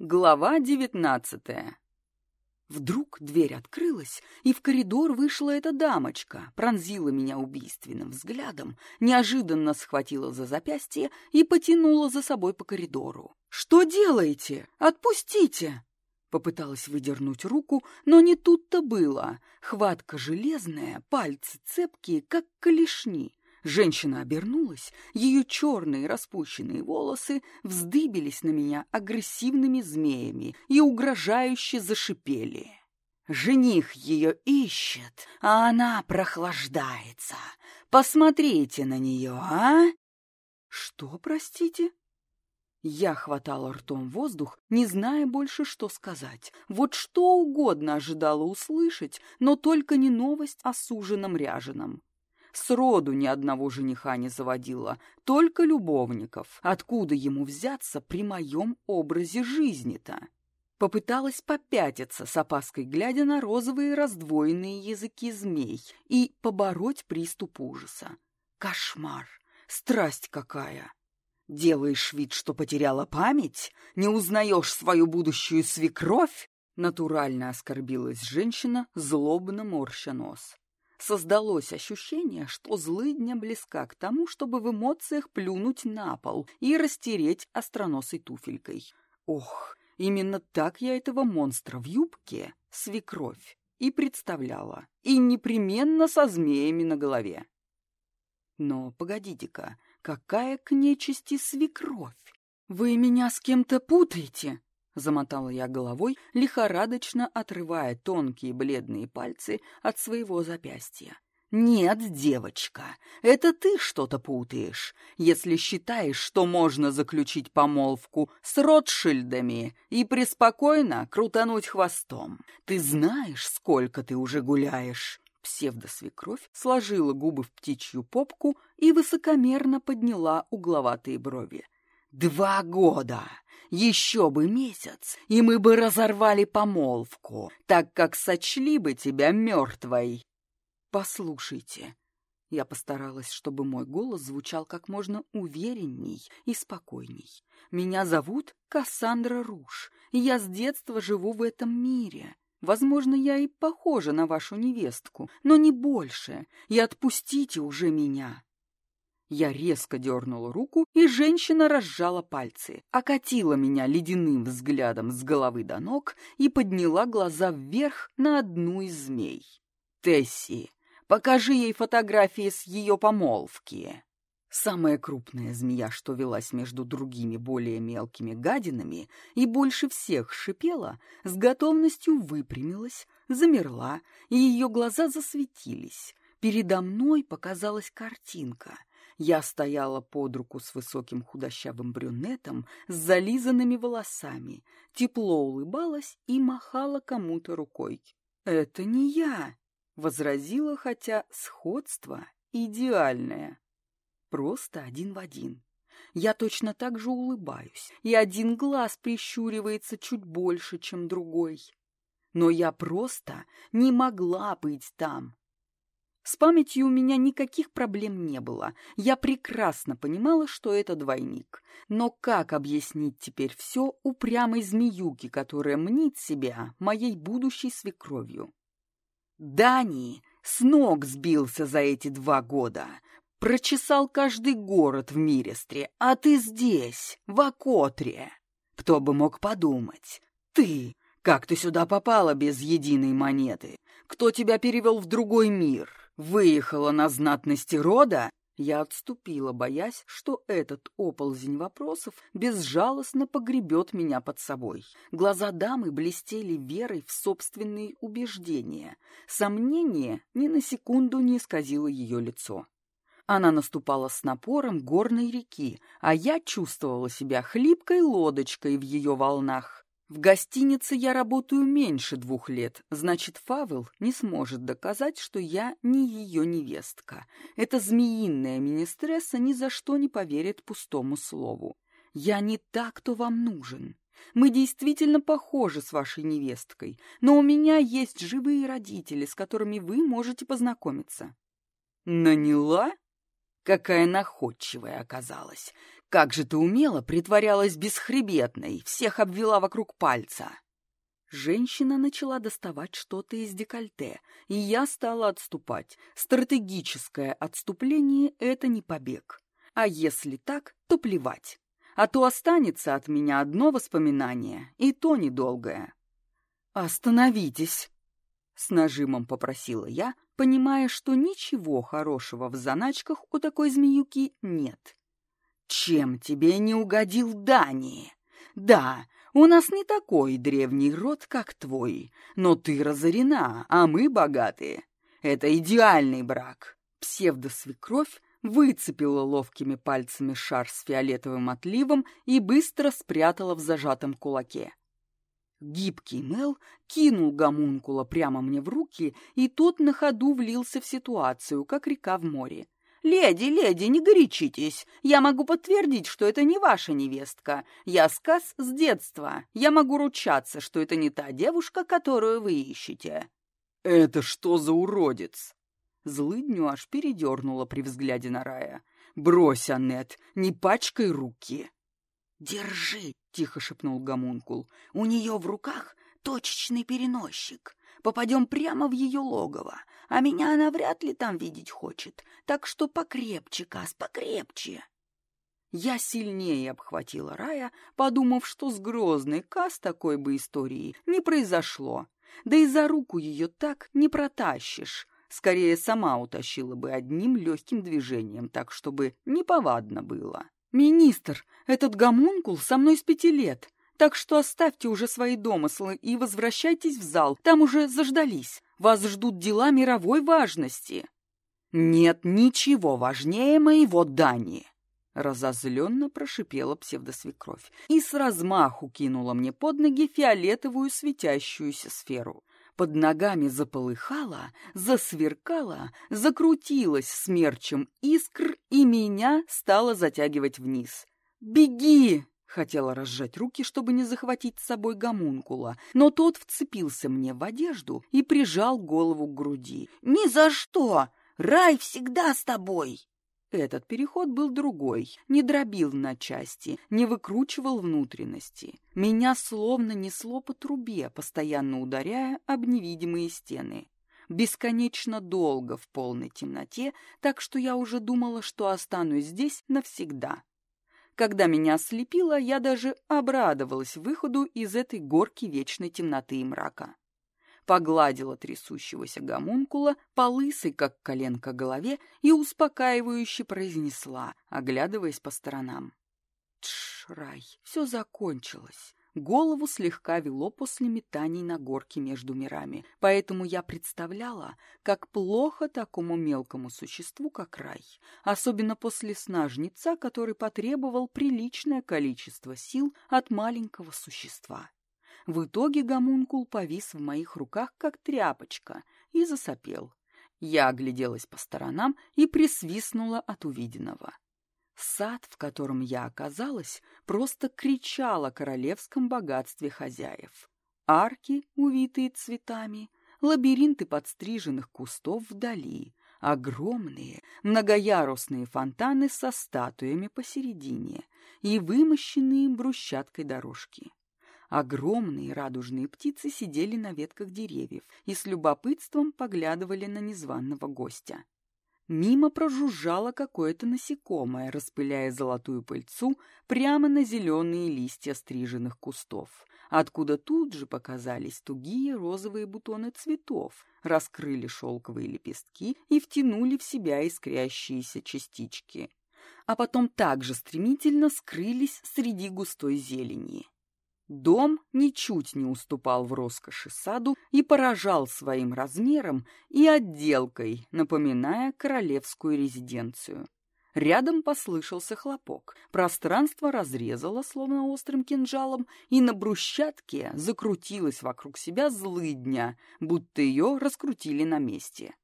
Глава девятнадцатая. Вдруг дверь открылась, и в коридор вышла эта дамочка, пронзила меня убийственным взглядом, неожиданно схватила за запястье и потянула за собой по коридору. «Что делаете? Отпустите!» Попыталась выдернуть руку, но не тут-то было. Хватка железная, пальцы цепкие, как колешни. Женщина обернулась, ее черные распущенные волосы вздыбились на меня агрессивными змеями и угрожающе зашипели. Жених ее ищет, а она прохлаждается. Посмотрите на нее, а? Что, простите? Я хватала ртом воздух, не зная больше, что сказать. Вот что угодно ожидала услышать, но только не новость о суженом ряженом. Сроду ни одного жениха не заводила, только любовников. Откуда ему взяться при моем образе жизни-то? Попыталась попятиться с опаской, глядя на розовые раздвоенные языки змей, и побороть приступ ужаса. Кошмар! Страсть какая! Делаешь вид, что потеряла память? Не узнаешь свою будущую свекровь? Натурально оскорбилась женщина, злобно морща нос. Создалось ощущение, что злыдня близка к тому, чтобы в эмоциях плюнуть на пол и растереть остроносой туфелькой. Ох, именно так я этого монстра в юбке, свекровь, и представляла. И непременно со змеями на голове. Но погодите-ка, какая к нечисти свекровь? Вы меня с кем-то путаете? Замотала я головой, лихорадочно отрывая тонкие бледные пальцы от своего запястья. «Нет, девочка, это ты что-то путаешь, если считаешь, что можно заключить помолвку с Ротшильдами и преспокойно крутануть хвостом. Ты знаешь, сколько ты уже гуляешь?» Псевдосвекровь сложила губы в птичью попку и высокомерно подняла угловатые брови. «Два года! Еще бы месяц, и мы бы разорвали помолвку, так как сочли бы тебя мертвой. Послушайте, я постаралась, чтобы мой голос звучал как можно уверенней и спокойней. Меня зовут Кассандра Руш, и я с детства живу в этом мире. Возможно, я и похожа на вашу невестку, но не больше, и отпустите уже меня. Я резко дернула руку, и женщина разжала пальцы, окатила меня ледяным взглядом с головы до ног и подняла глаза вверх на одну из змей. «Тесси, покажи ей фотографии с ее помолвки». Самая крупная змея, что велась между другими более мелкими гадинами и больше всех шипела, с готовностью выпрямилась, замерла, и ее глаза засветились. Передо мной показалась картинка — я стояла под руку с высоким худощавым брюнетом с зализанными волосами, тепло улыбалась и махала кому-то рукой. «Это не я!» — возразила, хотя сходство идеальное. Просто один в один. Я точно так же улыбаюсь, и один глаз прищуривается чуть больше, чем другой. Но я просто не могла быть там, с памятью у меня никаких проблем не было. Я прекрасно понимала, что это двойник. Но как объяснить теперь все упрямой змеюке, которая мнит себя моей будущей свекровью? Дани с ног сбился за эти два года. Прочесал каждый город в Мирестре, а ты здесь, в Акотре. Кто бы мог подумать? Ты! Как ты сюда попала без единой монеты? Кто тебя перевел в другой мир? Выехала на знатности рода? Я отступила, боясь, что этот оползень вопросов безжалостно погребет меня под собой. Глаза дамы блестели верой в собственные убеждения. Сомнение ни на секунду не исказило ее лицо. Она наступала с напором горной реки, а я чувствовала себя хлипкой лодочкой в ее волнах. В гостинице я работаю меньше двух лет, значит, Фавел не сможет доказать, что я не ее невестка. Эта змеиная министресса ни за что не поверит пустому слову. Я не та, кто вам нужен. Мы действительно похожи с вашей невесткой, но у меня есть живые родители, с которыми вы можете познакомиться. Наняла? Какая находчивая оказалась. Как же ты умело притворялась бесхребетной, всех обвела вокруг пальца. Женщина начала доставать что-то из декольте, и я стала отступать. Стратегическое отступление — это не побег. А если так, то плевать. А то останется от меня одно воспоминание, и то недолгое. «Остановитесь!» — с нажимом попросила я, понимая, что ничего хорошего в заначках у такой змеюки нет. «Чем тебе не угодил Дани? Да, у нас не такой древний род, как твой, но ты разорена, а мы богатые. Это идеальный брак». Псевдосвекровь выцепила ловкими пальцами шар с фиолетовым отливом и быстро спрятала в зажатом кулаке. Гибкий Мел кинул гомункула прямо мне в руки, и тот на ходу влился в ситуацию, как река в море. «Леди, леди, не горячитесь. Я могу подтвердить, что это не ваша невестка. Я сказ с детства. Я могу ручаться, что это не та девушка, которую вы ищете». «Это что за уродец?» Злыдню аж передернула при взгляде на Рая. «Брось, Аннет, не пачкай руки!» «Держи!» — тихо шепнул гомункул. «У нее в руках точечный переносчик. Попадем прямо в ее логово, а меня она вряд ли там видеть хочет, так что покрепче, Кас, покрепче!» Я сильнее обхватила Рая, подумав, что с грозной Кас такой бы истории не произошло. Да и за руку ее так не протащишь. Скорее, сама утащила бы одним легким движением, так, чтобы неповадно было. «Министр, этот гомункул со мной с пяти лет. Так что оставьте уже свои домыслы и возвращайтесь в зал. Там уже заждались. Вас ждут дела мировой важности. Нет ничего важнее моего Дани. Разозленно прошипела псевдосвекровь и с размаху кинула мне под ноги фиолетовую светящуюся сферу. Под ногами заполыхала, засверкала, закрутилась смерчем искр, и меня стало затягивать вниз. «Беги!» Хотела разжать руки, чтобы не захватить с собой гомункула, но тот вцепился мне в одежду и прижал голову к груди. «Ни за что! Рай всегда с тобой!» Этот переход был другой, не дробил на части, не выкручивал внутренности. Меня словно несло по трубе, постоянно ударяя об невидимые стены. Бесконечно долго в полной темноте, так что я уже думала, что останусь здесь навсегда. Когда меня ослепило, я даже обрадовалась выходу из этой горки вечной темноты и мрака. Погладила трясущегося гомункула по лысой, как коленка, голове и успокаивающе произнесла, оглядываясь по сторонам. Тш, рай, все закончилось. Голову слегка вело после метаний на горке между мирами, поэтому я представляла, как плохо такому мелкому существу, как рай, особенно после сна жнеца, который потребовал приличное количество сил от маленького существа. В итоге гомункул повис в моих руках, как тряпочка, и засопел. Я огляделась по сторонам и присвистнула от увиденного. Сад, в котором я оказалась, просто кричал о королевском богатстве хозяев. Арки, увитые цветами, лабиринты подстриженных кустов вдали, огромные многоярусные фонтаны со статуями посередине и вымощенные брусчаткой дорожки. Огромные радужные птицы сидели на ветках деревьев и с любопытством поглядывали на незваного гостя. Мимо прожужжало какое-то насекомое, распыляя золотую пыльцу прямо на зеленые листья стриженных кустов, откуда тут же показались тугие розовые бутоны цветов, раскрыли шелковые лепестки и втянули в себя искрящиеся частички. А потом также стремительно скрылись среди густой зелени. Дом ничуть не уступал в роскоши саду и поражал своим размером и отделкой, напоминая королевскую резиденцию. Рядом послышался хлопок. Пространство разрезало, словно острым кинжалом, и на брусчатке закрутилась вокруг себя злыдня, будто ее раскрутили на месте.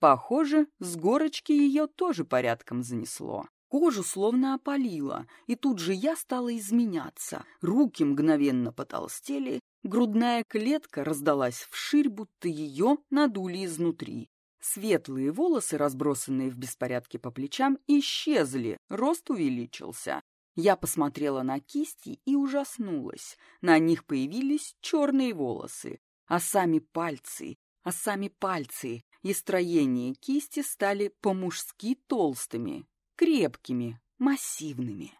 Похоже, с горочки ее тоже порядком занесло. Кожу словно опалило, и тут же я стала изменяться. Руки мгновенно потолстели, грудная клетка раздалась вширь, будто ее надули изнутри. Светлые волосы, разбросанные в беспорядке по плечам, исчезли, рост увеличился. Я посмотрела на кисти и ужаснулась. На них появились черные волосы, а сами пальцы, а сами пальцы и строение кисти стали по-мужски толстыми, крепкими, массивными.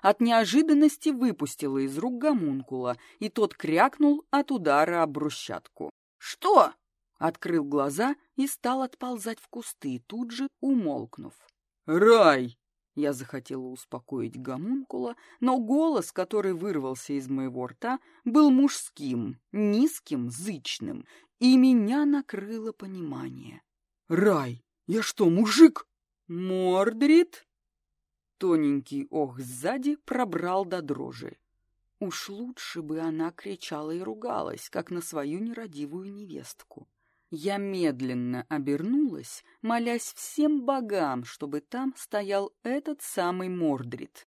От неожиданности выпустила из рук гомункула, и тот крякнул от удара об брусчатку. «Что?» Открыл глаза и стал отползать в кусты, тут же умолкнув. «Рай!» Я захотела успокоить гомункула, но голос, который вырвался из моего рта, был мужским, низким, зычным, и меня накрыло понимание. «Рай, я что, мужик?» «Мордрид?» Тоненький ох сзади пробрал до дрожи. Уж лучше бы она кричала и ругалась, как на свою нерадивую невестку. Я медленно обернулась, молясь всем богам, чтобы там стоял этот самый Мордрид.